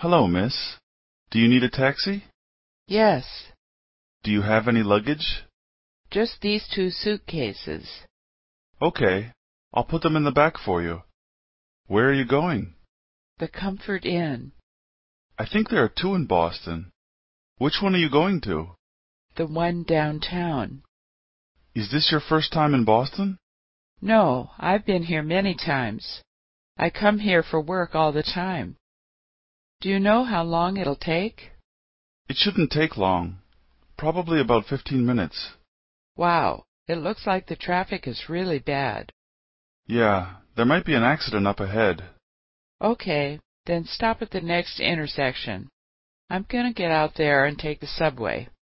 Hello, miss. Do you need a taxi? Yes. Do you have any luggage? Just these two suitcases. Okay. I'll put them in the back for you. Where are you going? The Comfort Inn. I think there are two in Boston. Which one are you going to? The one downtown. Is this your first time in Boston? No, I've been here many times. I come here for work all the time. Do you know how long it'll take? It shouldn't take long. Probably about 15 minutes. Wow, it looks like the traffic is really bad. Yeah, there might be an accident up ahead. Okay, then stop at the next intersection. I'm going to get out there and take the subway.